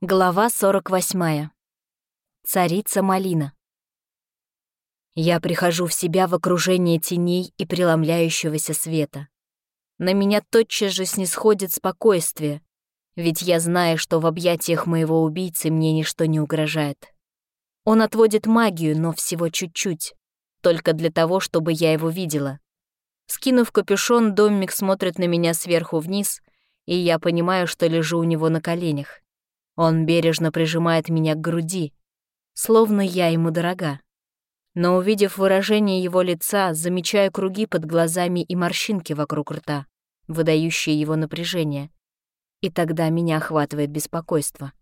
Глава 48. Царица Малина. Я прихожу в себя в окружении теней и преломляющегося света. На меня тотчас же снисходит спокойствие, ведь я знаю, что в объятиях моего убийцы мне ничто не угрожает. Он отводит магию, но всего чуть-чуть, только для того, чтобы я его видела. Скинув капюшон, домик смотрит на меня сверху вниз, и я понимаю, что лежу у него на коленях. Он бережно прижимает меня к груди, словно я ему дорога. Но увидев выражение его лица, замечаю круги под глазами и морщинки вокруг рта, выдающие его напряжение. И тогда меня охватывает беспокойство.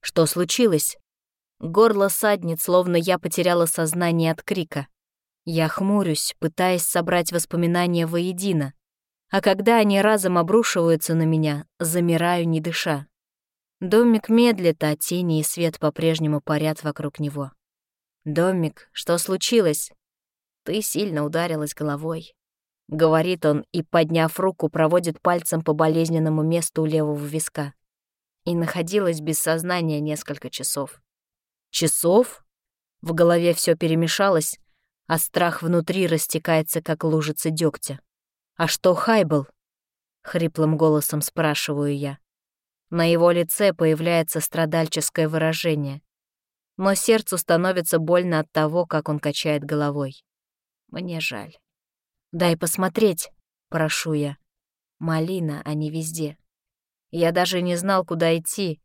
Что случилось? Горло саднет, словно я потеряла сознание от крика. Я хмурюсь, пытаясь собрать воспоминания воедино, а когда они разом обрушиваются на меня, замираю, не дыша. Домик медлит, а тени и свет по-прежнему парят вокруг него. «Домик, что случилось?» «Ты сильно ударилась головой», — говорит он и, подняв руку, проводит пальцем по болезненному месту у левого виска. И находилась без сознания несколько часов. «Часов?» В голове все перемешалось, а страх внутри растекается, как лужица дегтя. «А что Хайбл?» — хриплым голосом спрашиваю я. На его лице появляется страдальческое выражение. Но сердцу становится больно от того, как он качает головой. Мне жаль. «Дай посмотреть», — прошу я. Малина, они везде. Я даже не знал, куда идти.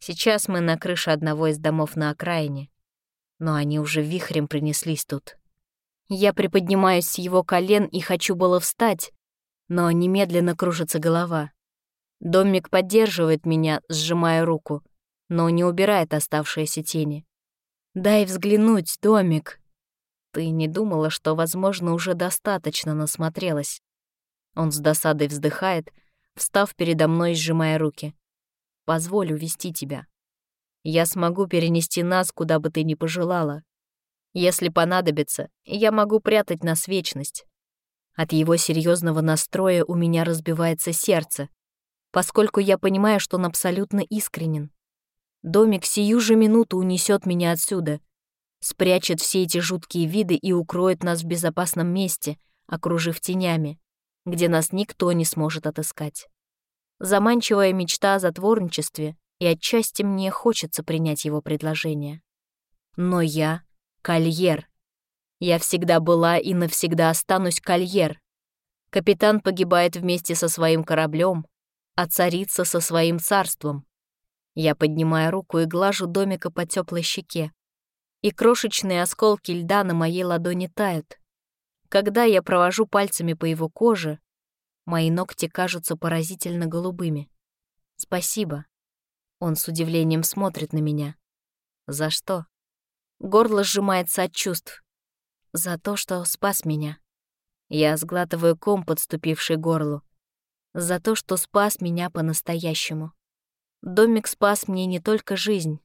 Сейчас мы на крыше одного из домов на окраине. Но они уже вихрем принеслись тут. Я приподнимаюсь с его колен и хочу было встать, но немедленно кружится голова. Домик поддерживает меня, сжимая руку, но не убирает оставшиеся тени. «Дай взглянуть, домик!» «Ты не думала, что, возможно, уже достаточно насмотрелась?» Он с досадой вздыхает, встав передо мной, сжимая руки. «Позволь увести тебя. Я смогу перенести нас, куда бы ты ни пожелала. Если понадобится, я могу прятать нас вечность». От его серьезного настроя у меня разбивается сердце, поскольку я понимаю, что он абсолютно искренен. Домик сию же минуту унесет меня отсюда, спрячет все эти жуткие виды и укроет нас в безопасном месте, окружив тенями, где нас никто не сможет отыскать. Заманчивая мечта о затворничестве, и отчасти мне хочется принять его предложение. Но я — кольер. Я всегда была и навсегда останусь кольер. Капитан погибает вместе со своим кораблем, а царица со своим царством. Я поднимаю руку и глажу домика по теплой щеке. И крошечные осколки льда на моей ладони тают. Когда я провожу пальцами по его коже, мои ногти кажутся поразительно голубыми. Спасибо. Он с удивлением смотрит на меня. За что? Горло сжимается от чувств. За то, что спас меня. Я сглатываю ком, подступивший горлу за то, что спас меня по-настоящему. Домик спас мне не только жизнь,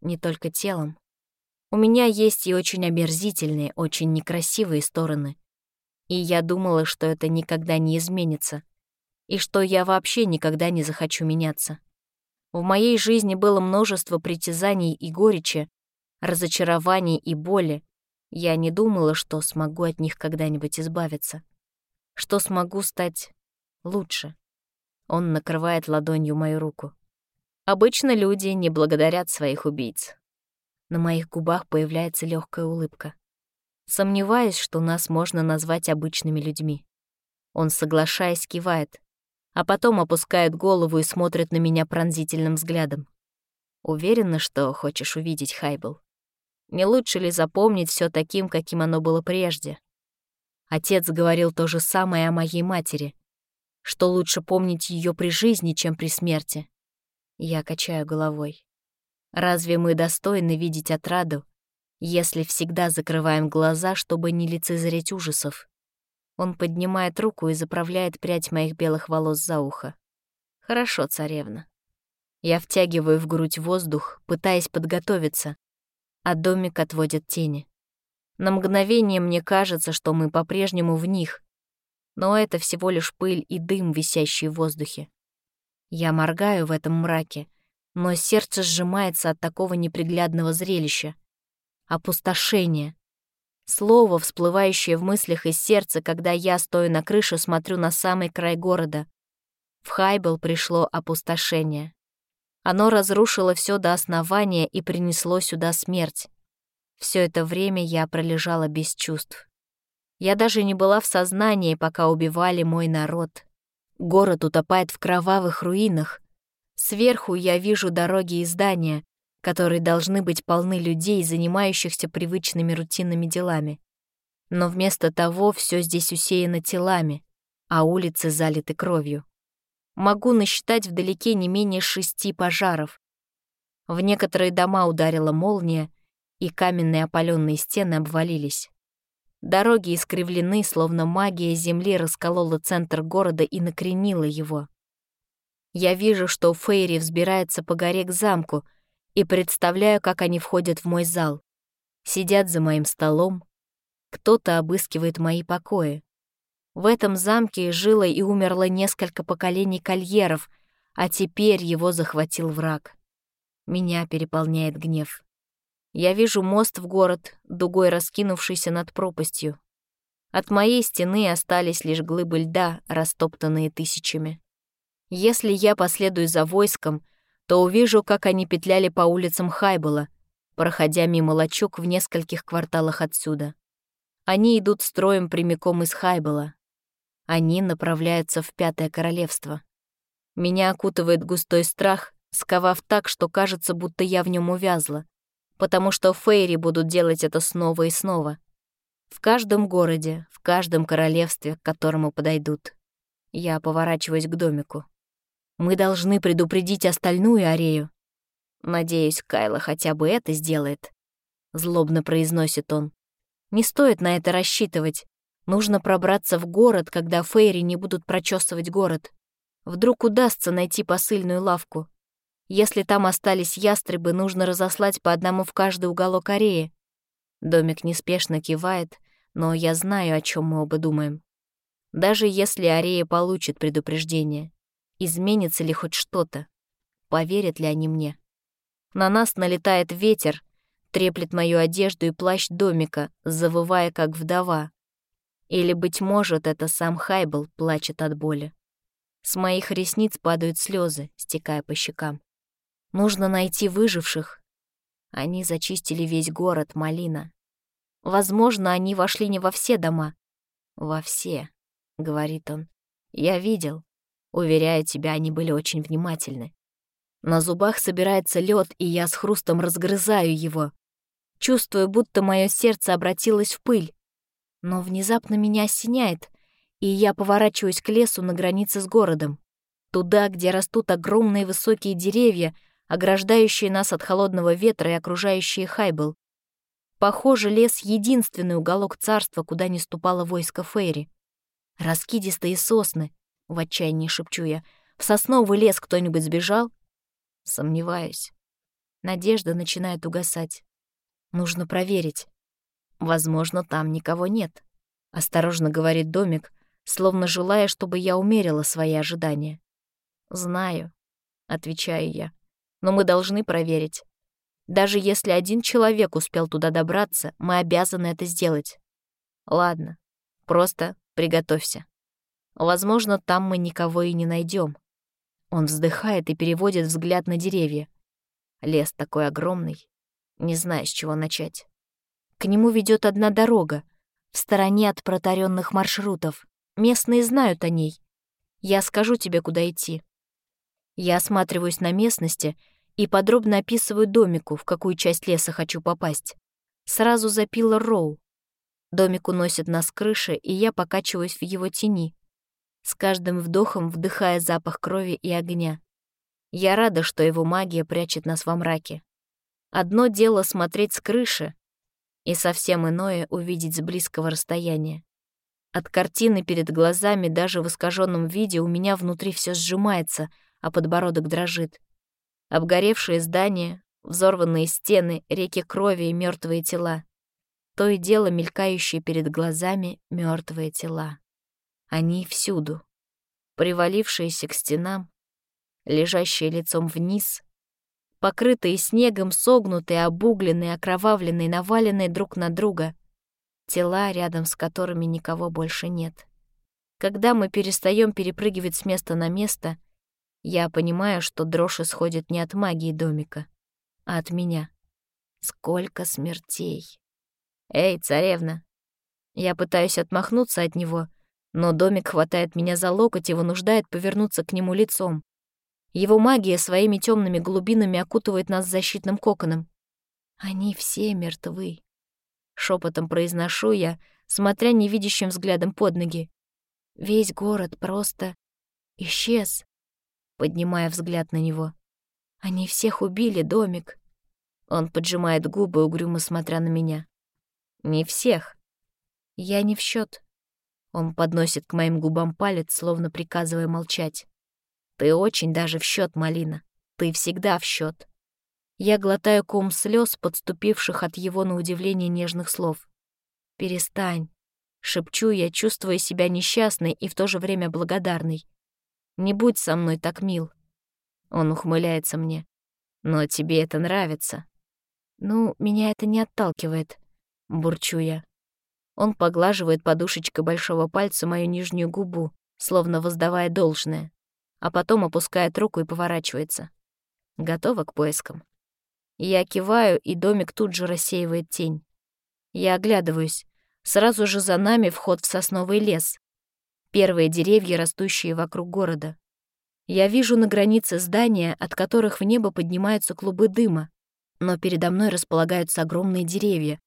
не только телом. У меня есть и очень омерзительные, очень некрасивые стороны. И я думала, что это никогда не изменится, и что я вообще никогда не захочу меняться. В моей жизни было множество притязаний и горечи, разочарований и боли. Я не думала, что смогу от них когда-нибудь избавиться, что смогу стать лучше. Он накрывает ладонью мою руку. Обычно люди не благодарят своих убийц. На моих губах появляется легкая улыбка. Сомневаюсь, что нас можно назвать обычными людьми. Он, соглашаясь, кивает, а потом опускает голову и смотрит на меня пронзительным взглядом. Уверена, что хочешь увидеть Хайбл. Не лучше ли запомнить все таким, каким оно было прежде? Отец говорил то же самое о моей матери, что лучше помнить ее при жизни, чем при смерти. Я качаю головой. Разве мы достойны видеть отраду, если всегда закрываем глаза, чтобы не лицезреть ужасов? Он поднимает руку и заправляет прядь моих белых волос за ухо. Хорошо, царевна. Я втягиваю в грудь воздух, пытаясь подготовиться, а домик отводит тени. На мгновение мне кажется, что мы по-прежнему в них, но это всего лишь пыль и дым, висящий в воздухе. Я моргаю в этом мраке, но сердце сжимается от такого неприглядного зрелища. Опустошение. Слово, всплывающее в мыслях из сердца, когда я, стою на крыше, смотрю на самый край города. В Хайбел пришло опустошение. Оно разрушило все до основания и принесло сюда смерть. Все это время я пролежала без чувств. Я даже не была в сознании, пока убивали мой народ. Город утопает в кровавых руинах. Сверху я вижу дороги и здания, которые должны быть полны людей, занимающихся привычными рутинными делами. Но вместо того все здесь усеяно телами, а улицы залиты кровью. Могу насчитать вдалеке не менее шести пожаров. В некоторые дома ударила молния, и каменные опаленные стены обвалились. Дороги искривлены, словно магия земли расколола центр города и накренила его. Я вижу, что Фейри взбирается по горе к замку — и представляю, как они входят в мой зал. Сидят за моим столом. Кто-то обыскивает мои покои. В этом замке жило и умерло несколько поколений кольеров, а теперь его захватил враг. Меня переполняет гнев. Я вижу мост в город, дугой раскинувшийся над пропастью. От моей стены остались лишь глыбы льда, растоптанные тысячами. Если я последую за войском, то увижу, как они петляли по улицам Хайбола, проходя мимо лачуг в нескольких кварталах отсюда. Они идут строем прямиком из Хайбола. Они направляются в Пятое Королевство. Меня окутывает густой страх, сковав так, что кажется, будто я в нем увязла, потому что Фейри будут делать это снова и снова. В каждом городе, в каждом королевстве, к которому подойдут. Я поворачиваюсь к домику. Мы должны предупредить остальную Арею. Надеюсь, Кайла хотя бы это сделает. Злобно произносит он. Не стоит на это рассчитывать. Нужно пробраться в город, когда Фейри не будут прочесывать город. Вдруг удастся найти посыльную лавку. Если там остались ястребы, нужно разослать по одному в каждый уголок Ареи. Домик неспешно кивает, но я знаю, о чем мы оба думаем. Даже если Арея получит предупреждение, изменится ли хоть что-то, поверят ли они мне. На нас налетает ветер, треплет мою одежду и плащ домика, завывая как вдова. Или, быть может, это сам Хайбл плачет от боли. С моих ресниц падают слезы, стекая по щекам. Нужно найти выживших. Они зачистили весь город, Малина. Возможно, они вошли не во все дома. Во все, — говорит он. Я видел. Уверяю тебя, они были очень внимательны. На зубах собирается лед, и я с хрустом разгрызаю его. Чувствую, будто мое сердце обратилось в пыль. Но внезапно меня осеняет, и я поворачиваюсь к лесу на границе с городом. Туда, где растут огромные высокие деревья, ограждающие нас от холодного ветра и окружающие Хайбл. Похоже, лес — единственный уголок царства, куда не ступало войско Фейри. Раскидистые сосны, в отчаянии шепчу я. В сосновый лес кто-нибудь сбежал? Сомневаюсь. Надежда начинает угасать. Нужно проверить. Возможно, там никого нет. Осторожно говорит домик, словно желая, чтобы я умерила свои ожидания. Знаю, отвечаю я. Но мы должны проверить. Даже если один человек успел туда добраться, мы обязаны это сделать. Ладно, просто приготовься. Возможно, там мы никого и не найдем. Он вздыхает и переводит взгляд на деревья. Лес такой огромный. Не знаю, с чего начать. К нему ведет одна дорога, в стороне от протаренных маршрутов. Местные знают о ней. Я скажу тебе, куда идти. Я осматриваюсь на местности и подробно описываю домику, в какую часть леса хочу попасть. Сразу запила Роу. Домик уносит нас крыши, и я покачиваюсь в его тени, с каждым вдохом вдыхая запах крови и огня. Я рада, что его магия прячет нас во мраке. Одно дело смотреть с крыши, и совсем иное — увидеть с близкого расстояния. От картины перед глазами даже в искаженном виде у меня внутри все сжимается, а подбородок дрожит. Обгоревшие здания, взорванные стены, реки крови и мертвые тела. То и дело мелькающие перед глазами мертвые тела. Они всюду. Привалившиеся к стенам, лежащие лицом вниз, покрытые снегом, согнутые, обугленные, окровавленные, наваленные друг на друга. Тела, рядом с которыми никого больше нет. Когда мы перестаем перепрыгивать с места на место, я понимаю, что дрожь исходит не от магии домика, а от меня. Сколько смертей! Эй, царевна! Я пытаюсь отмахнуться от него, но домик хватает меня за локоть и вынуждает повернуться к нему лицом. Его магия своими темными глубинами окутывает нас защитным коконом. Они все мертвы. Шепотом произношу я, смотря невидящим взглядом под ноги. Весь город просто исчез, поднимая взгляд на него. Они всех убили, домик. Он поджимает губы, угрюмо смотря на меня. Не всех. Я не в счет. Он подносит к моим губам палец, словно приказывая молчать. Ты очень даже в счет, Малина. Ты всегда в счет. Я глотаю ком слез, подступивших от его на удивление нежных слов. Перестань. Шепчу я, чувствуя себя несчастной и в то же время благодарной. «Не будь со мной так мил». Он ухмыляется мне. «Но тебе это нравится». «Ну, меня это не отталкивает», — бурчу я. Он поглаживает подушечкой большого пальца мою нижнюю губу, словно воздавая должное, а потом опускает руку и поворачивается. Готова к поискам. Я киваю, и домик тут же рассеивает тень. Я оглядываюсь. Сразу же за нами вход в сосновый лес. Первые деревья, растущие вокруг города. Я вижу на границе здания, от которых в небо поднимаются клубы дыма, но передо мной располагаются огромные деревья,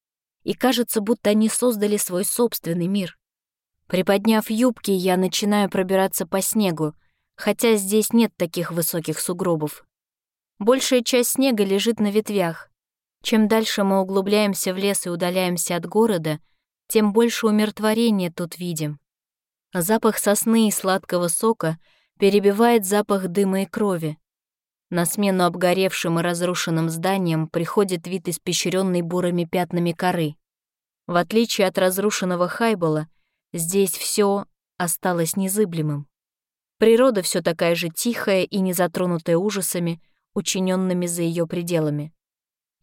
и кажется, будто они создали свой собственный мир. Приподняв юбки, я начинаю пробираться по снегу, хотя здесь нет таких высоких сугробов. Большая часть снега лежит на ветвях. Чем дальше мы углубляемся в лес и удаляемся от города — тем больше умиротворения тут видим. Запах сосны и сладкого сока перебивает запах дыма и крови. На смену обгоревшим и разрушенным зданиям приходит вид испещренный бурыми пятнами коры. В отличие от разрушенного Хайбола, здесь все осталось незыблемым. Природа все такая же тихая и не затронутая ужасами, учиненными за ее пределами.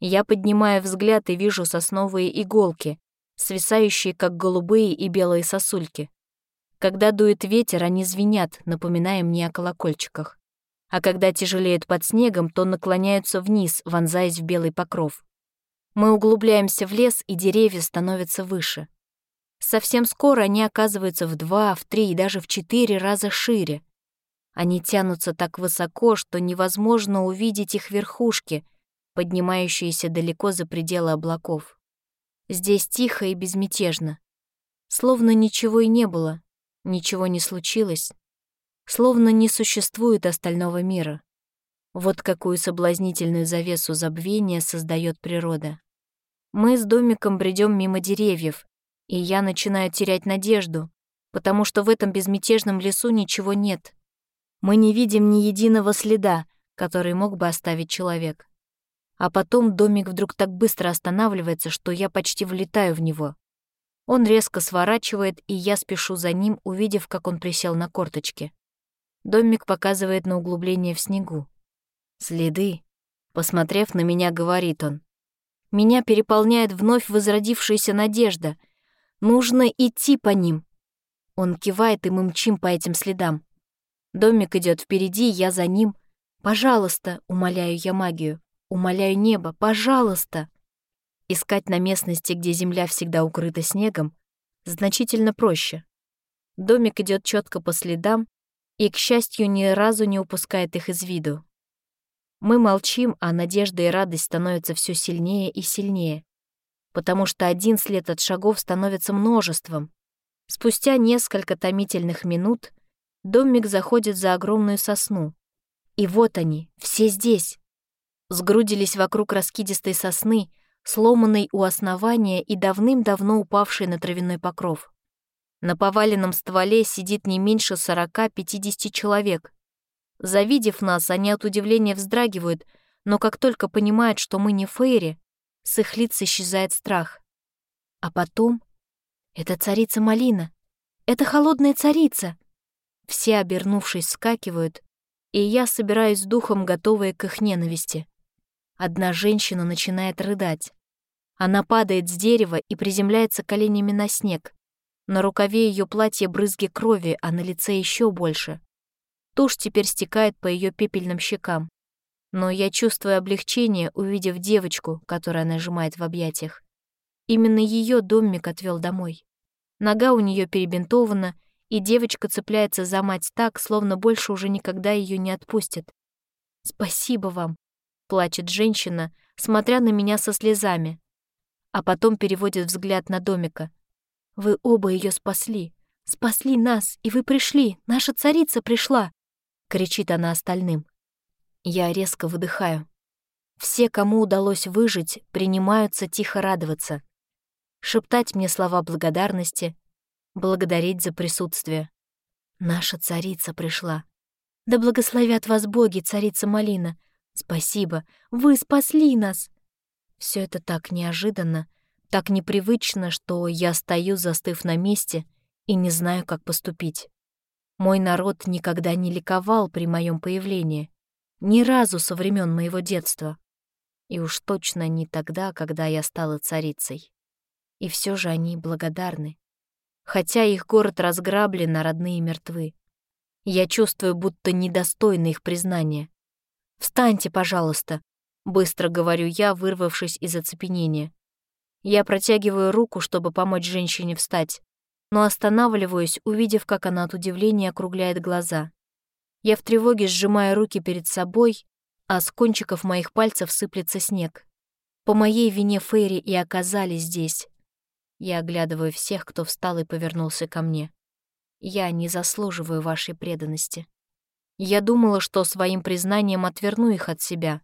Я поднимаю взгляд и вижу сосновые иголки, свисающие, как голубые и белые сосульки. Когда дует ветер, они звенят, напоминая мне о колокольчиках. А когда тяжелеют под снегом, то наклоняются вниз, вонзаясь в белый покров. Мы углубляемся в лес, и деревья становятся выше. Совсем скоро они оказываются в два, в три и даже в четыре раза шире. Они тянутся так высоко, что невозможно увидеть их верхушки, поднимающиеся далеко за пределы облаков. Здесь тихо и безмятежно. Словно ничего и не было, ничего не случилось. Словно не существует остального мира. Вот какую соблазнительную завесу забвения создает природа. Мы с домиком бредем мимо деревьев, и я начинаю терять надежду, потому что в этом безмятежном лесу ничего нет. Мы не видим ни единого следа, который мог бы оставить человек. А потом домик вдруг так быстро останавливается, что я почти влетаю в него. Он резко сворачивает, и я спешу за ним, увидев, как он присел на корточки. Домик показывает на углубление в снегу. «Следы», — посмотрев на меня, говорит он. Меня переполняет вновь возродившаяся надежда. Нужно идти по ним. Он кивает, и мы мчим по этим следам. Домик идет впереди, я за ним. «Пожалуйста», — умоляю я магию, Умоляю небо, пожалуйста. Искать на местности, где земля всегда укрыта снегом, значительно проще. Домик идет четко по следам и, к счастью, ни разу не упускает их из виду. Мы молчим, а надежда и радость становятся все сильнее и сильнее, потому что один след от шагов становится множеством. Спустя несколько томительных минут домик заходит за огромную сосну. И вот они, все здесь сгрудились вокруг раскидистой сосны, сломанной у основания и давным-давно упавшей на травяной покров. На поваленном стволе сидит не меньше сорока-пятидесяти человек. Завидев нас, они от удивления вздрагивают, но как только понимают, что мы не Фейри, с их лиц исчезает страх. А потом... Это царица Малина. Это холодная царица. Все, обернувшись, скакивают, и я собираюсь духом, готовая к их ненависти. Одна женщина начинает рыдать. Она падает с дерева и приземляется коленями на снег. На рукаве ее платья брызги крови, а на лице еще больше. Тушь теперь стекает по ее пепельным щекам. Но я чувствую облегчение, увидев девочку, которая нажимает в объятиях. Именно ее домик отвел домой. Нога у нее перебинтована, и девочка цепляется за мать так, словно больше уже никогда ее не отпустит. «Спасибо вам», — плачет женщина, смотря на меня со слезами, а потом переводит взгляд на домика. «Вы оба ее спасли, спасли нас, и вы пришли, наша царица пришла!» — кричит она остальным. Я резко выдыхаю. Все, кому удалось выжить, принимаются тихо радоваться. Шептать мне слова благодарности, благодарить за присутствие. Наша царица пришла. Да благословят вас боги, царица Малина. Спасибо, вы спасли нас. Все это так неожиданно, так непривычно, что я стою, застыв на месте, и не знаю, как поступить. Мой народ никогда не ликовал при моем появлении. Ни разу со времен моего детства. И уж точно не тогда, когда я стала царицей. И все же они благодарны. Хотя их город разграблен, а родные мертвы. Я чувствую, будто недостойна их признания. «Встаньте, пожалуйста», — быстро говорю я, вырвавшись из оцепенения. Я протягиваю руку, чтобы помочь женщине встать, но останавливаюсь, увидев, как она от удивления округляет глаза. Я в тревоге сжимаю руки перед собой, а с кончиков моих пальцев сыплется снег. По моей вине Фейри и оказались здесь. Я оглядываю всех, кто встал и повернулся ко мне. Я не заслуживаю вашей преданности. Я думала, что своим признанием отверну их от себя.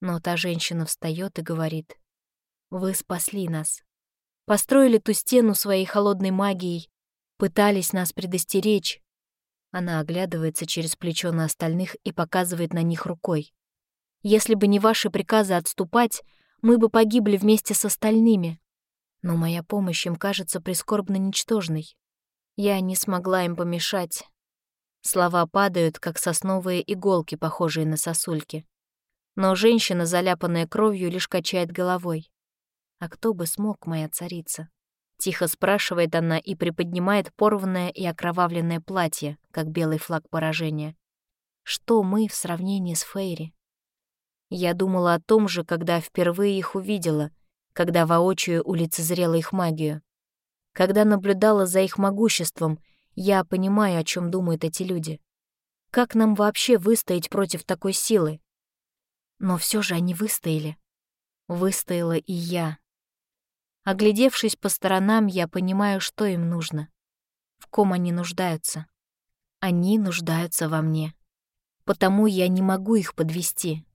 Но та женщина встает и говорит. «Вы спасли нас. Построили ту стену своей холодной магией, пытались нас предостеречь, она оглядывается через плечо на остальных и показывает на них рукой. «Если бы не ваши приказы отступать, мы бы погибли вместе с остальными. Но моя помощь им кажется прискорбно ничтожной. Я не смогла им помешать. Слова падают, как сосновые иголки, похожие на сосульки. Но женщина, заляпанная кровью, лишь качает головой. А кто бы смог, моя царица? Тихо спрашивает она и приподнимает порванное и окровавленное платье, как белый флаг поражения. Что мы в сравнении с Фейри? Я думала о том же, когда впервые их увидела, когда воочию улицезрела их магию. Когда наблюдала за их могуществом, я понимаю, о чем думают эти люди. Как нам вообще выстоять против такой силы? Но все же они выстояли. Выстояла и я. Оглядевшись по сторонам, я понимаю, что им нужно. В ком они нуждаются. Они нуждаются во мне. Потому я не могу их подвести.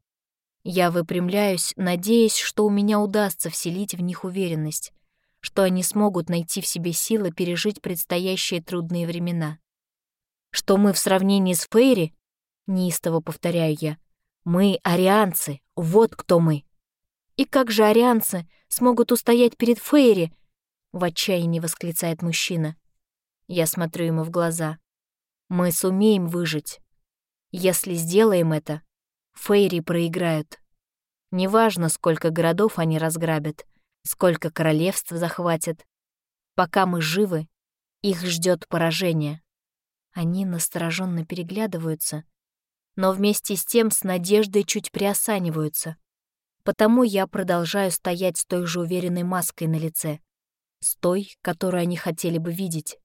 Я выпрямляюсь, надеясь, что у меня удастся вселить в них уверенность, что они смогут найти в себе силы пережить предстоящие трудные времена. Что мы в сравнении с Фейри, неистово повторяю я, мы арианцы, вот кто мы. И как же арианцы смогут устоять перед Фейри?» — в отчаянии восклицает мужчина. Я смотрю ему в глаза. «Мы сумеем выжить. Если сделаем это, Фейри проиграют. Неважно, сколько городов они разграбят, сколько королевств захватят. Пока мы живы, их ждет поражение». Они настороженно переглядываются, но вместе с тем с надеждой чуть приосаниваются. Потому я продолжаю стоять с той же уверенной маской на лице, с той, которую они хотели бы видеть.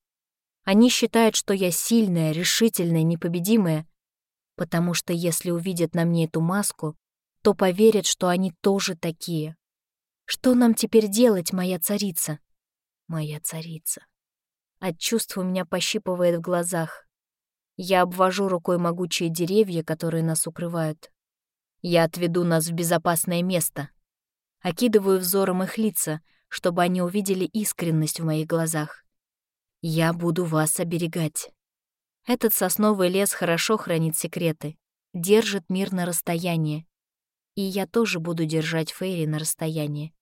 Они считают, что я сильная, решительная, непобедимая, потому что если увидят на мне эту маску, то поверят, что они тоже такие. Что нам теперь делать, моя царица? Моя царица. От чувств у меня пощипывает в глазах. Я обвожу рукой могучие деревья, которые нас укрывают. Я отведу нас в безопасное место. Окидываю взором их лица, чтобы они увидели искренность в моих глазах. Я буду вас оберегать. Этот сосновый лес хорошо хранит секреты, держит мир на расстоянии. И я тоже буду держать Фейри на расстоянии.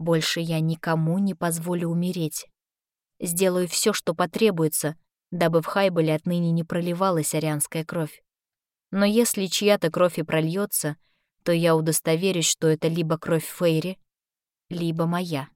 Больше я никому не позволю умереть. Сделаю все, что потребуется, дабы в Хайболе отныне не проливалась арианская кровь. Но если чья-то кровь и прольется, то я удостоверюсь, что это либо кровь Фейри, либо моя.